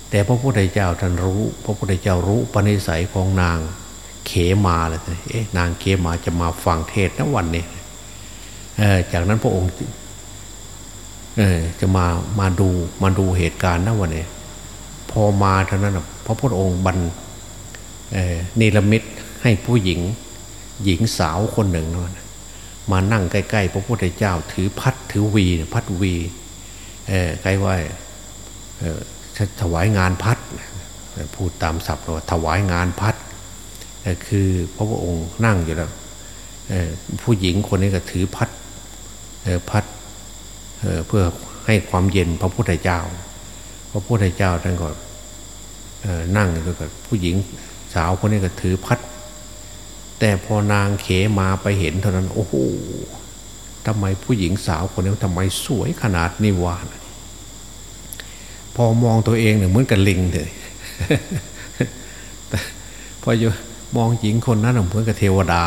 แต่พระพุทธเจ้าท่านรู้ พระพุทธเจ้ารู้ปณิสัยของนางเขมาเลยเอ๊ะนางเขมาจะมาฟังเทศนะวันนี้จากนั้นพระองค์จะมามาดูมาดูเหตุการณ์นะวันนี้พอมาเท่านั้นพระพุทธองค์บันนิรมิตให้ผู้หญิงหญิงสาวคนหนึ่งนั่นมานั่งใกล้ๆพระพุทธเจ้า ถือพัดถือวีพัดวีใกล้ว่า ถวายงานพัดพูดตามศัพท์ว่าถวายงานพัดคือพระพุทธองค์นั่งอยู่แล้วผู้หญิงคนนี้ก็ถือพัดพัดเพื่อให้ความเย็นพระพุทธเจ้า พระพุทธเจ้าท่านก็นั่งอยู่กับผู้หญิงสาวคนนี้ก็ถือพัด แต่พอนางเขมาไปเห็นเท่านั้น โอ้โหทำไมผู้หญิงสาวคนนี้ทำไมสวยขนาดนี้วะ พอมองตัวเองเนี่ยเหมือนกับลิงเลยพออยู่มองหญิงคนนั้นเหมือนกับเทวดา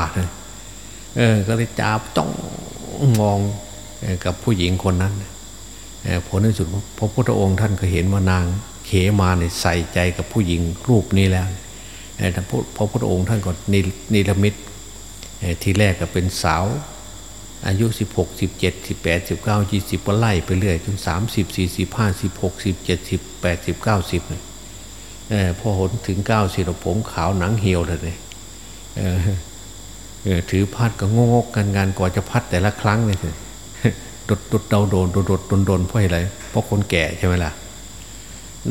เออ ก็เลยจับต้องมองกับผู้หญิงคนนั้นผลที่สุดพระพุทธองค์ท่านก็เห็นว่านางเขมาในใส่ใจกับผู้หญิงรูปนี้แล้วท่านพระพุทธองค์ท่านก็นิรมิตทีแรกก็เป็นสาว อายุ 16 17 18 19 20ก็ไล่ไปเรื่อยจน 30 40 50 60 70 80 90เนี่ยพอหนถึง 90ผมขาวหนังเหี่ยวเลยถือพัดก็งงกันงานกว่าจะพัดแต่ละครั้งเลยดดดดเดาโดนดดดดนดนเพราะอะไรเพราะคนแก่ใช่ไหมล่ะ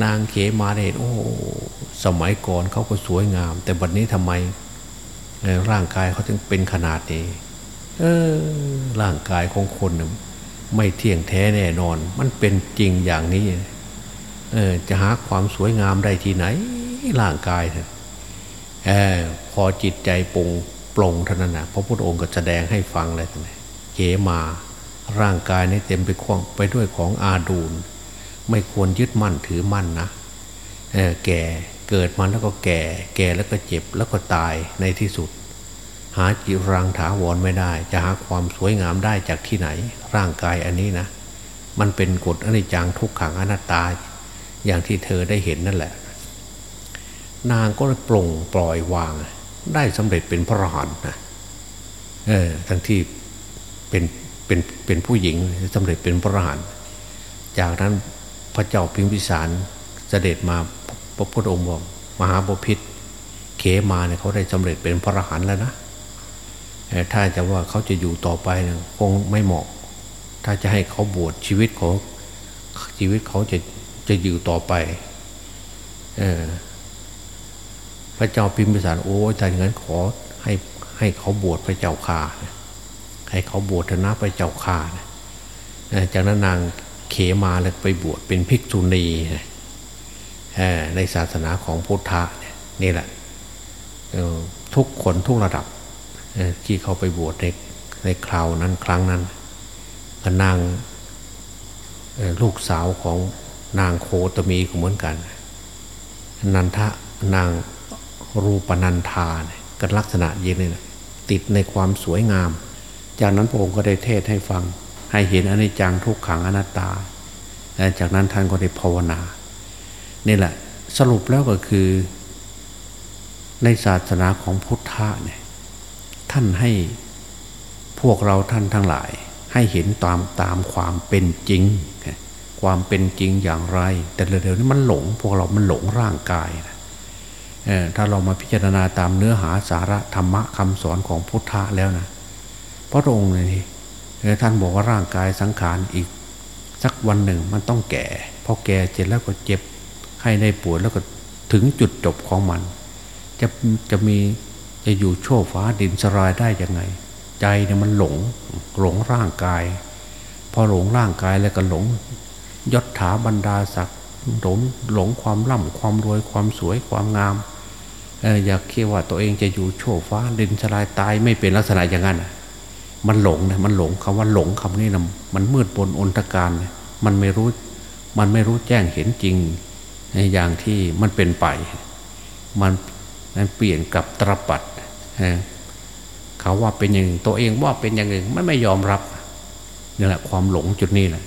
นางเขมาเห็นโอ้สมัยก่อนเขาก็สวยงาม แต่บัดนนี้ทำไมร่างกายเขาถึงเป็นขนาดนี้ เออร่างกายของคนไม่เที่ยงแท้แน่นอน มันเป็นจริงอย่างนี้ เออ จะหาความสวยงามได้ที่ไหน ร่างกายเออพอจิตใจปรงปรงเท่านั้นนะพระพุทธองค์ก็แสดงให้ฟังเลยท่านเขมาร่างกายนี้เต็มไปควงไปด้วยของอาดูลไม่ควรยึดมั่นถือมั่นนะแก่เกิดมาแล้วก็แก่ แก่แล้วก็เจ็บแล้วก็ตายในที่สุด หาจิรังถาวรไม่ได้ จะหาความสวยงามได้จากที่ไหน ร่างกายอันนี้นะ มันเป็นกฎอนิจจังทุกขังอนัตตา อย่างที่เธอได้เห็นนั่นแหละ นางก็ปลงปล่อยวาง ได้สำเร็จเป็นพระอรหันต์นะเออทั้งที่เป็นเป็นเป็นผู้หญิงสำเร็จเป็นพระอรหันต์จากนั้นพระเจ้าพิมพิสารเสด็จมาพระพุทธองค์บอกมหาบพิษเขมาเนี่ยเขาได้สำเร็จเป็นพระอรหันต์แล้วนะ ถ้าจะว่าเขาจะอยู่ต่อไปคงไม่เหมาะ ถ้าจะให้เขาบวชชีวิตเของชีวิตเขาจะจะอยู่ต่อไปอพระเจ้าพิมพิสารโอ้ยแต่อย่างนั้นขอให้ให้เขาบวชพระเจ้าข่าให้เขาบวชนะไปเจ้าข่าจากนั้นนางเขมาแล้วไปบวชเป็นภิกษุณีในศาสนาของพุทธะนี่แหละทุกคนทุกระดับ ที่เขาไปบวชในในคราวนั้นครั้งนั้นนางลูกสาวของนางโคตมีก็เหมือนกัน นันทะนางรูปนันทาเนี่ยก็ลักษณะยีนี่ติดในความสวยงาม จากนั้นพระองค์ก็ได้เทศให้ฟัง ให้เห็นอนิจจังทุกขังอนัตตาและจากนั้นท่านก็ได้ภาวนานี่แหละสรุปแล้วก็คือ ในศาสนาของพุทธะเนี่ย ท่านให้พวกเราท่านทั้งหลาย ให้เห็นตามตามความเป็นจริง ความเป็นจริงอย่างไร แต่เดี๋ยวนี้มันหลง พวกเรามันหลงร่างกายนะถ้าเรามาพิจารณาตามเนื้อหาสาระธรรมะคำสอนของพุทธะแล้วนะพระองค์เลยท่านบอกว่าร่างกายสังขารอีก สักวันหนึ่งมันต้องแก่พอแก่เสร็จแล้วก็เจ็บไข้ได้ป่วยแล้วก็ถึงจุดจบของมัน จะจะมี จะอยู่โชว์ฟ้าดินสลายได้ยังไง ใจเนี่ยมันหลงหลงร่างกาย พอหลงร่างกายแล้วก็หลงยศถาบรรดาศักดิ์หลงหลงความร่ำความรวยความสวยความงามอยากคิดว่าตัวเองจะอยู่โชว์ฟ้าดินสลายตายไม่เป็นลักษณะอย่างนั้นมันหลงนะมันหลงคำว่าหลงคำนี้นะมันมืดบนอนตการมันไม่รู้มันไม่รู้แจ้งเห็นจริงในอย่างที่มันเป็นไป มันมันเปลี่ยนกับตรปัด เขาว่าเป็นอย่างตัวเองว่าเป็นอย่างหนึ่งมันไม่ยอมรับนี่แหละความหลงจุดนี้แหละ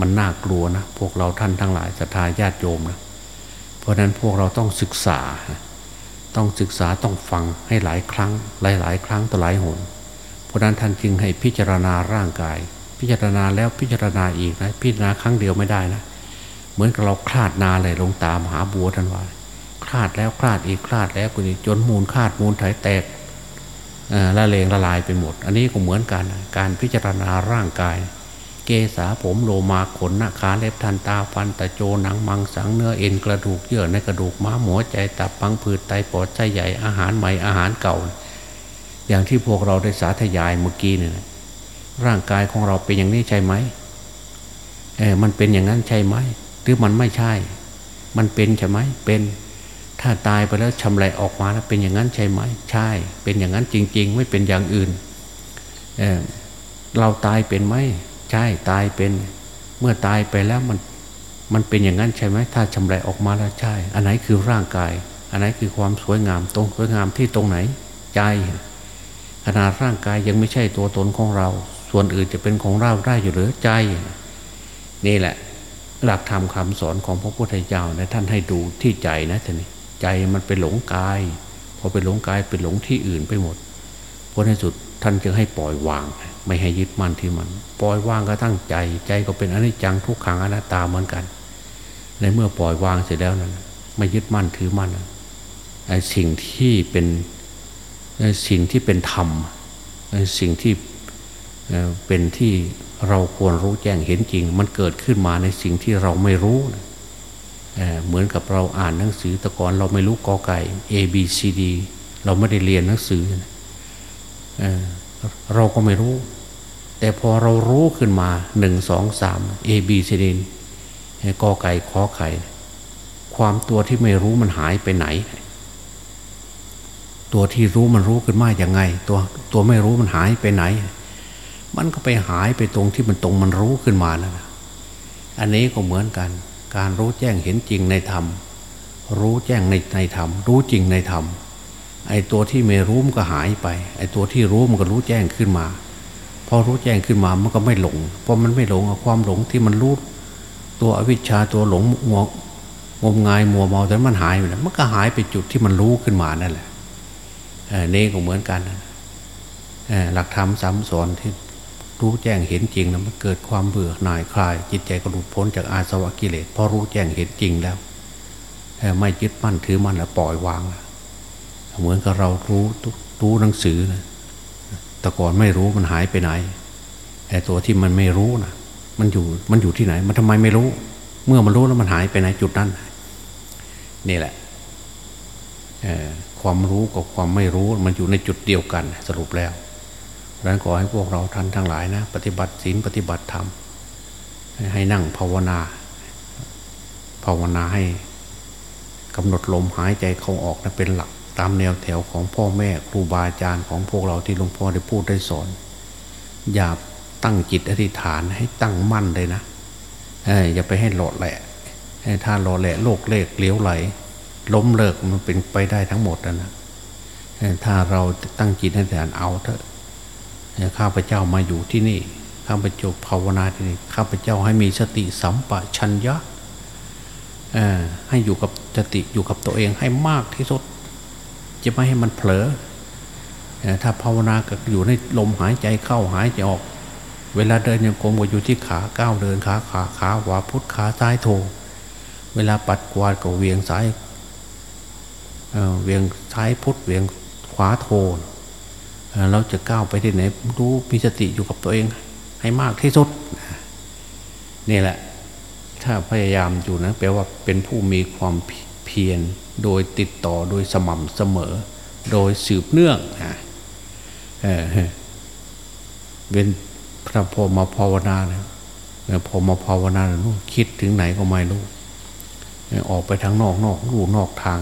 มันน่ากลัวนะพวกเราท่านทั้งหลายศรัทธาญาติโยมนะเพราะนั้นพวกเราต้องศึกษา ต้องศึกษาต้องฟังให้หลายครั้ง หลายหลายครั้งต่อหลายหน เพราะนั้นท่านจึงให้พิจารณาร่างกาย พิจารณาแล้วพิจารณาอีกนะพิจารณาครั้งเดียวไม่ได้นะเหมือนกับเราคลาดนาเลยลงตามหาบัวท่านว่าคลาดแล้วคลาดอีกคลาดแล้วกุนีจนมูลคลาดมูลไถแตก ละเลงละลายไปหมด อันนี้ก็เหมือนกัน การพิจารณาร่างกาย เกษาผมโลมาขนหน้าขาเล็บทันตาฟันตะโจหนังมังสังเนื้อเอ็นกระดูกเยื่อในกระดูกม้าหัวใจตับพังผืดไตปอดไส้ใหญ่อาหารใหม่อาหารเก่า อย่างที่พวกเราได้สาธยายเมื่อกี้เนี่ยร่างกายของเราเป็นอย่างนี้ใช่ไหมเออมันเป็นอย่างนั้นใช่ไหม หรือมันไม่ใช่ มันเป็นใช่ไหมเป็น ถ้าตายไปแล้วชำไรออกมาแล้วเป็นอย่างนั้นใช่ไหม ใช่ เป็นอย่างนั้นจริง ๆ ไม่เป็นอย่างอื่นเเราตายเป็นไหมใช่ตายเป็น เมื่อตายไปแล้วมันมันเป็นอย่างนั้นใช่ไหมถ้าชำระออกมาแล้วใช่ อันไหนคือร่างกาย อันไหนคือความสวยงามตรงสวยงามที่ตรงไหน ใจ ขนาดร่างกายยังไม่ใช่ตัวตนของเรา ส่วนอื่นจะเป็นของเราได้อยู่หรือใจ นี่แหละ หลักธรรมคาสอนของพระพุทธเจ้านะท่านให้ดูที่ใจนะท่านนี่ ใจมันเป็นหลงกายพอเป็นหลงกายเป็นหลงที่อื่นไปหมดพราะในสุดท่านจึงให้ปล่อยวาง ไม่ให้ยึดมั่นที่มัน ปล่อยวางก็ตั้งใจ ใจก็เป็นอนิจจังทุกขังอนัตตาเหมือนกัน ในเมื่อปล่อยวางเสร็จแล้วนั้นไม่ยึดมั่นถือมั่นไอ้สิ่งที่เป็นสิ่งที่เป็นธรรมสิ่งที่เป็นที่เราควรรู้แจ้งเห็นจริง มันเกิดขึ้นมาในสิ่งที่เราไม่รู้ เหมือนกับเราอ่านหนังสือตะกอนเราไม่รู้กอไก่ A B C D เราไม่ได้เรียนหนังสือเราก็ไม่รู้ แต่พอเรารู้ขึ้นมาหนึ่งสองสามเอบีซีดีกอไก่ขอไข่ ความตัวที่ไม่รู้มันหายไปไหน ตัวที่รู้มันรู้ขึ้นมาอย่างไง ตัวตัวไม่รู้มันหายไปไหน มันก็ไปหายไปตรงที่มันตรงมันรู้ขึ้นมาแล้วนะอันนี้ก็เหมือนกัน การรู้แจ้งเห็นจริงในธรรม รู้แจ้งในในธรรม รู้จริงในธรรม ไอ้ตัวที่ไม่รู้มันก็หายไป ไอ้ตัวที่รู้มันก็รู้แจ้งขึ้นมา พอรู้แจ้งขึ้นมามันก็ไม่หลง เพราะมันไม่หลงความหลงที่มันรู้ตัวอวิชชาตัวหลงงงมงายมัวเมาแต่มันหายไปแล้วมันก็หายไปจุดที่มันรู้ขึ้นมานั่นแหละเนี่ก็เหมือนกันหลักธรรมสามสอนที่ รู้แจ้งเห็นจริงแล้วมันเกิดความเบื่อหน่ายคลาย จิตใจก็หลุดพ้นจากอาสวะกิเลสพอรู้แจ้งเห็นจริงแล้วไม่ยึดมั่นถือมั่นแล้วปล่อยวางแล้วเหมือนกับเรารู้รู้หนังสือนะแต่ก่อนไม่รู้มันหายไปไหนแต่ตัวที่มันไม่รู้นะมันอยู่มันอยู่ที่ไหน มันทำไมไม่รู้ เมื่อมันรู้แล้วมันหายไปไหนจุดนั้นนี่แหละความรู้กับความไม่รู้มันอยู่ในจุดเดียวกัน สรุปแล้ว นั้นขอให้พวกเราท่านทั้งหลายนะ ปฏิบัติศีลปฏิบัติธรรม ให้นั่งภาวนา ภาวนาให้กำหนดลมหายใจเข้าออกนะเป็นหลักตามแนวแถวของพ่อแม่ครูบาอาจารย์ของพวกเราที่หลวงพ่อได้พูดได้สอน อย่าตั้งจิตอธิษฐานให้ตั้งมั่นเลยนะอย่าไปให้หลอดแหละถ้าหลอดแหละโลกเลกเลี้ยวไหล ล้มเลิกมันเป็นไปได้ทั้งหมดนะถ้าเราตั้งจิตให้แต่เอาเถอะ ข้าพเจ้ามาอยู่ที่นี่ข้าพเจ้าภาวนาที่นี่ข้าพเจ้าให้มีสติสัมปชัญญะให้อยู่กับสติอยู่กับตัวเองให้มากที่สุด จะไม่ให้มันเผลอถ้าภาวนาก็อยู่ในลมหายใจเข้าหายใจออก เวลาเดินยังกลมก็อยู่ที่ขาก้าวเดินขาขาขาขวาพุทขาซ้ายโถเวลาปัดกวาดก็เวียงซ้ายเวียงซ้ายพุทเวียงขวาโท เราจะก้าวไปที่ไหนรู้มีสติอยู่กับตัวเอง ให้มากที่สุดนี่แหละ ถ้าพยายามอยู่นะแปลว่าเป็นผู้มีความเพียรโดยติดต่อโดยสม่ำเสมอ โดยสืบเนื่องนะเออเป็นพระพอมาภาวนาเนี่ยพอมาภาวนาเนี่ยคิดถึงไหนก็ไม่รู้ออกไปทางนอกนอกรูนอกทาง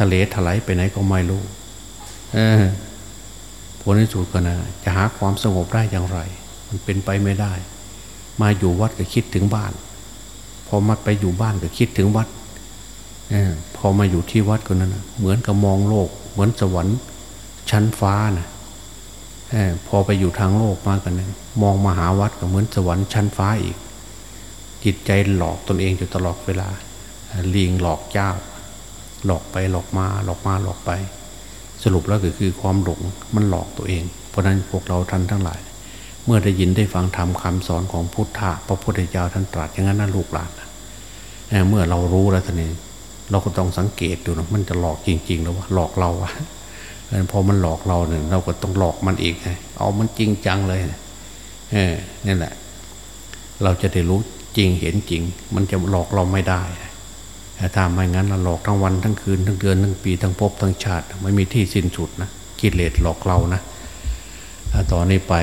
ทะเลถลายไปไหนก็ไม่รู้ เออ ผลในสุดก็นะจะหาความสงบได้อย่างไร มันเป็นไปไม่ได้ มาอยู่วัดก็คิดถึงบ้าน พอมาไปอยู่บ้านก็คิดถึงวัดอพอมาอยู่ที่วัดก็นั้นเหมือนกับมองโลก เหมือนสวรรค์ชั้นฟ้านะอพอไปอยู่ทางโลกมากันนะมองมาหาวัดก็เหมือนสวรรค์ชั้นฟ้าอีก จิตใจหลอกตนเองอยู่ตลอดเวลาลิงหลอกเจ้า หลอกไปหลอกมาหลอกมาหลอกไป สรุปแล้วก็คือความหลงมันหลอกตัวเอง เพราะนั้นพวกเราท่านทั้งหลาย เมื่อได้ยินได้ฟังธรรมคาสอนของพุทธะพระพุทธเจ้าท่านตรัสอย่างนั้นนะลูกหลานเมื่อเรารู้แล้วท่านเองเราก็ต้องสังเกตดูนะมันจะหลอกจริงๆแล้วว่าหลอกเราอะพอมันหลอกเราเนี่ยเราก็ต้องหลอกมันอีกไงเอามันจริงจังเลยเออนี่แหละ เราจะได้รู้จริงเห็นจริง มันจะหลอกเราไม่ได้ ถ้าไม่งั้นเราหลอกทั้งวันทั้งคืนทั้งเดือนทั้งปีทั้งภพทั้งชาติ ไม่มีที่สิ้นสุดนะกิเลสหลอกเรานะต่อนนี้ไป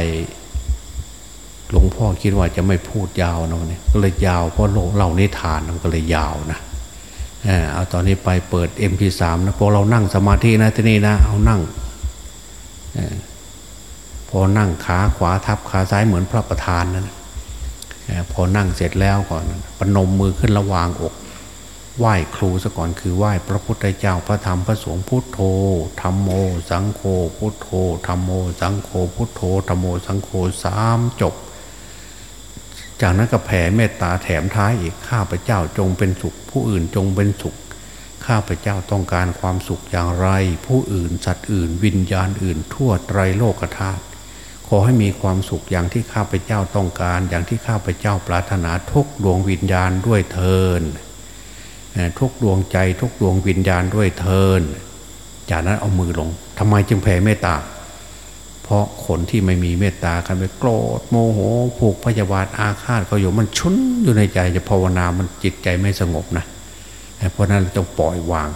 หลวงพ่อคิดว่าจะไม่พูดยาวนะเนี่ยก็เลยยาวเพราะเรานิทานมันก็เลยยาวนะเอาตอนนี้ไปเปิด MP3 นะพอเรานั่งสมาธินะที่นี่นะ เอานั่งพอนั่งขาขวาทับขาซ้ายเหมือนพระประธานนะั่นพอนั่งเสร็จแล้วก่อนปนมมือขึ้นระวางอก ไหว้ครูซะก่อนคือไหว้พระพุทธเจ้าพระธรรมพระสงฆ์พุทโธธรรมโม สังโฆพุทโธธรรมโม สังโฆพุทโธธรรมโมสังโฆสามจบ จากนั้นก็แผ่เมตตาแถมท้ายอีกข้าพเจ้าจงเป็นสุข ผู้อื่นจงเป็นสุข ข้าพเจ้าต้องการความสุขอย่างไร ผู้อื่นสัตว์อื่น วิญญาณอื่น ทั่วไตรโลกธาตุขอให้มีความสุขอย่างที่ข้าพเจ้าต้องการ อย่างที่ข้าพเจ้าปรารถนาทุกดวงวิญญาณด้วยเทิน ทุกดวงใจทุกดวงวิญญาณด้วยเทินจากนั้นเอามือลงทำไมจึงแผ่เมตตา เพราะคนที่ไม่มีเมตตากันไปโกรธโมโหผูกพยาบาทอาฆาตเขาอยู่มันชุนอยู่ในใจจะภาวนามันจิตใจไม่สงบนะเพราะนั้นต้องปล่อยวาง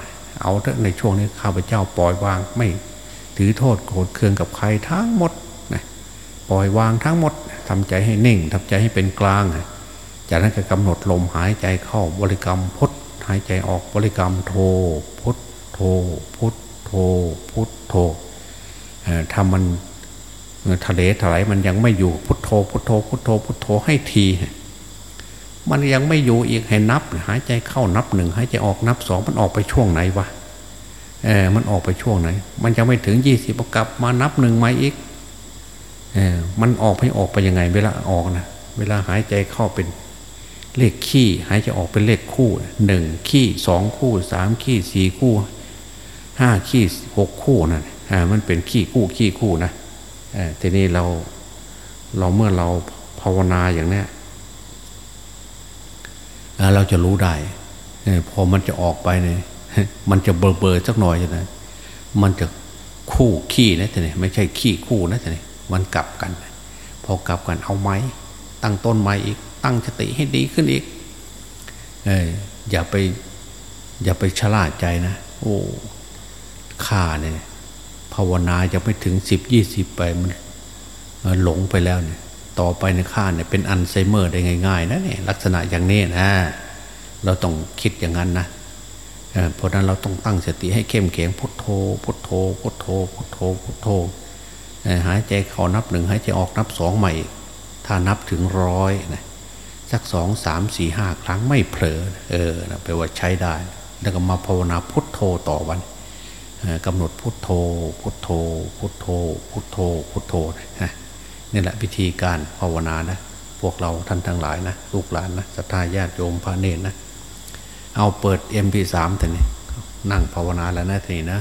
เอาเถอะในช่วงนี้ข้าพเจ้าปล่อยวางไม่ถือโทษโกรธเคืองกับใครทั้งหมดนะปล่อยวางทั้งหมดทำใจให้นิ่งทำใจให้เป็นกลาง จากนั้นก็กำหนดลมหายใจเข้าบริกรรมพด หายใจออกบริกรรมโทพุทโทพุทโทพุทโทถ้ามันทะเลถลายมันยังไม่อยู่พุทโธพุทโธพุทโธพุทโธให้ทีมันยังไม่อยู่อีกให้นับ หายใจเข้านับหนึ่งหายใจออกนับสองมันออกไปช่วงไหนวะเออมันออกไปช่วงไหน มันยังไม่ถึงยี่สิบกลับมานับหนึ่งมาอีกเออมันออกให้ออกไปยังไง เวลาออกนะเวลาหายใจเข้าเป็น เลขขี้หายใจออกเป็นเลขคู่หนึ่งขี้สองคู่สามขี้สี่คู่ห้าขี้หกคู่นั่นอ่ามันเป็นขี้คู่ขี้คู่นะทีนี้เราเราเมื่อเราภาวนาอย่างนี้เราจะรู้ได้พอมันจะออกไปเนี่ยมันจะเบลเบอร์สักหน่อยนะมันจะคู่ขี้นะแต่เนี่ยไม่ใช่ขี้คู่นะแต่เนี่ยมันกลับกัน พอกลับกันเอาไม้ ตั้งต้นไม้อีก ตั้งสติให้ดีขึ้นอีกเอออย่าไป อย่าไปฉลาดใจนะ โอ้ข้าเนี่ยภาวนาจะไม่ถึงสิบยี่สิบไปมันหลงไปแล้วเนี่ย ต่อไปในข้าเนี่ยเป็นอัลไซเมอร์ได้ง่ายๆนะเนี่ยลักษณะอย่างนี้นะ เราต้องคิดอย่างนั้นนะเพราะนั้นเราต้องตั้งสติให้เข้มแข็งพุทโธพุทโธพุทโธพุทโธพุทโธหายใจเข้านับหนึ่งหายใจออกนับสองใหม่ ถ้านับถึงร้อยนะ สักสองสามสี่ห้าครั้งไม่เผลอเออแปลว่าใช้ได้ แล้วก็มาภาวนาพุทโธต่อวันกำหนดพุทโธ พุทโธ พุทโธ พุทโธ พุทโธนี่แหละวิธีการภาวนานะ พวกเราท่านทั้งหลายนะลูกหลานนะสัตยาติโยมพระเนรนะ เอาเปิด MP3 แต่นี่นั่งภาวนาแล้วนะทีนะ